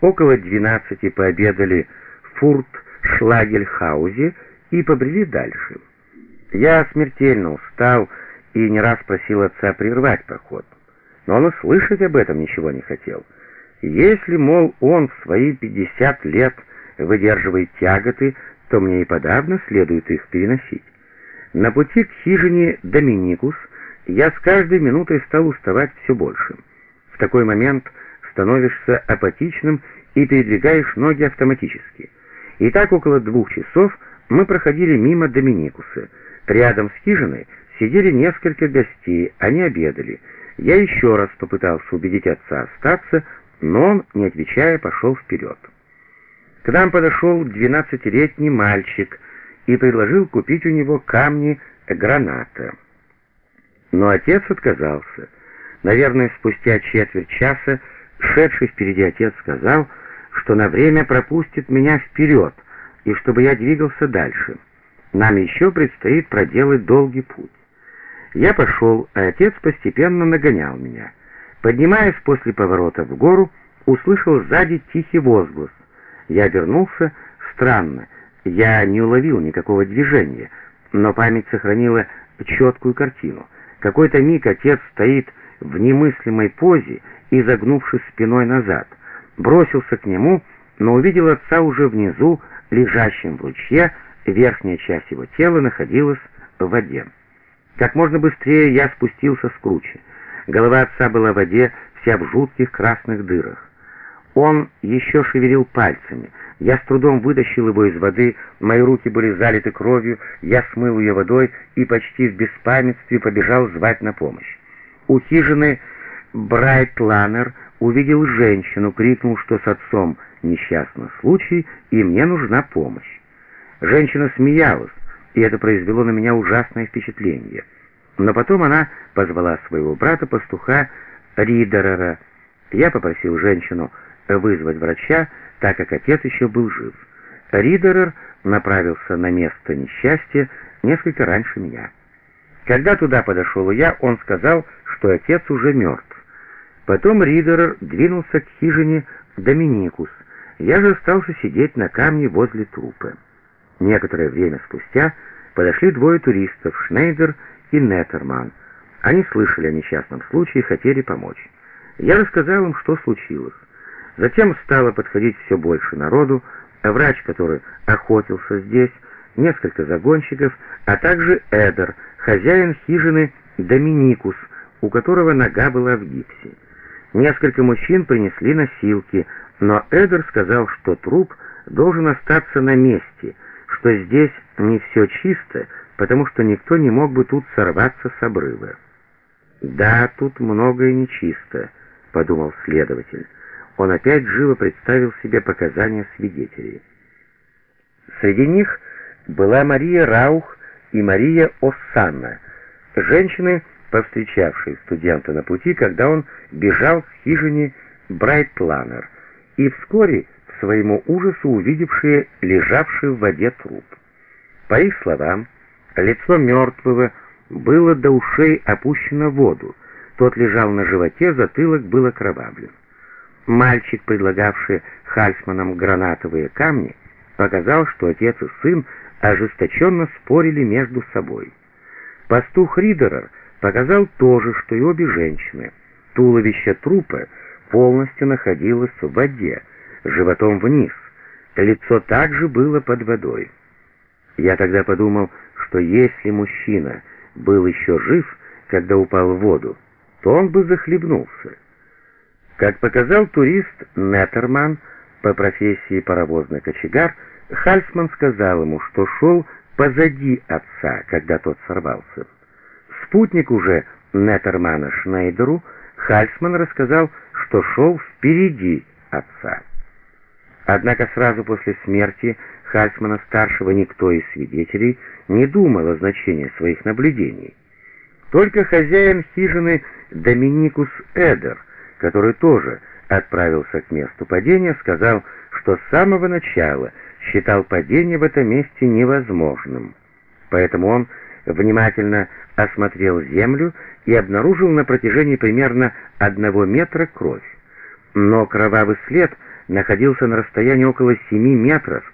Около двенадцати пообедали в Фурт-Шлагельхаузе и побрели дальше. Я смертельно устал и не раз просил отца прервать поход, но он и слышать об этом ничего не хотел. Если, мол, он в свои пятьдесят лет выдерживает тяготы, то мне и подавно следует их переносить. На пути к хижине Доминикус я с каждой минутой стал уставать все больше. В такой момент становишься апатичным и передвигаешь ноги автоматически. И так около двух часов мы проходили мимо Доминикуса. Рядом с хижиной сидели несколько гостей, они обедали. Я еще раз попытался убедить отца остаться, но он, не отвечая, пошел вперед. К нам подошел двенадцатилетний мальчик и предложил купить у него камни граната. Но отец отказался. Наверное, спустя четверть часа шедший впереди отец сказал, что на время пропустит меня вперед, и чтобы я двигался дальше. Нам еще предстоит проделать долгий путь. Я пошел, а отец постепенно нагонял меня. Поднимаясь после поворота в гору, услышал сзади тихий возглас. Я обернулся. Странно, я не уловил никакого движения, но память сохранила четкую картину. Какой-то миг отец стоит в немыслимой позе, изогнувшись спиной назад. Бросился к нему, но увидел отца уже внизу, лежащим в ручье, верхняя часть его тела находилась в воде. Как можно быстрее я спустился с кручи. Голова отца была в воде, вся в жутких красных дырах. Он еще шевелил пальцами. Я с трудом вытащил его из воды, мои руки были залиты кровью, я смыл ее водой и почти в беспамятстве побежал звать на помощь. У хижины Брайт-Ланнер увидел женщину, крикнул, что с отцом несчастный случай, и мне нужна помощь. Женщина смеялась, и это произвело на меня ужасное впечатление. Но потом она позвала своего брата-пастуха Ридерера. Я попросил женщину вызвать врача, так как отец еще был жив. Ридерер направился на место несчастья несколько раньше меня. Когда туда подошел я, он сказал, что отец уже мертв. Потом Ридерер двинулся к хижине Доминикус. Я же остался сидеть на камне возле трупа. Некоторое время спустя подошли двое туристов, Шнейдер и Неттерман. Они слышали о несчастном случае и хотели помочь. Я рассказал им, что случилось. Затем стало подходить все больше народу, а врач, который охотился здесь, несколько загонщиков, а также Эдер, хозяин хижины Доминикус, у которого нога была в гипсе. Несколько мужчин принесли носилки, но Эдер сказал, что труп должен остаться на месте, что здесь не все чисто, потому что никто не мог бы тут сорваться с обрыва. «Да, тут многое нечисто», — подумал следователь он опять живо представил себе показания свидетелей. Среди них была Мария Раух и Мария Оссанна, женщины, повстречавшие студента на пути, когда он бежал с хижине Брайтланер, и вскоре, к своему ужасу, увидевшие лежавший в воде труп. По их словам, лицо мертвого было до ушей опущено в воду, тот лежал на животе, затылок был окровавлен. Мальчик, предлагавший Хальсманам гранатовые камни, показал, что отец и сын ожесточенно спорили между собой. Пастух Ридерер показал тоже, что и обе женщины. Туловище трупа полностью находилось в воде, животом вниз. Лицо также было под водой. Я тогда подумал, что если мужчина был еще жив, когда упал в воду, то он бы захлебнулся. Как показал турист Неттерман по профессии паровозный кочегар, Хальсман сказал ему, что шел позади отца, когда тот сорвался. Спутник уже Неттермана Шнейдеру Хальсман рассказал, что шел впереди отца. Однако сразу после смерти Хальсмана-старшего никто из свидетелей не думал о значении своих наблюдений. Только хозяин хижины Доминикус Эдер — который тоже отправился к месту падения, сказал, что с самого начала считал падение в этом месте невозможным. Поэтому он внимательно осмотрел землю и обнаружил на протяжении примерно одного метра кровь. Но кровавый след находился на расстоянии около 7 метров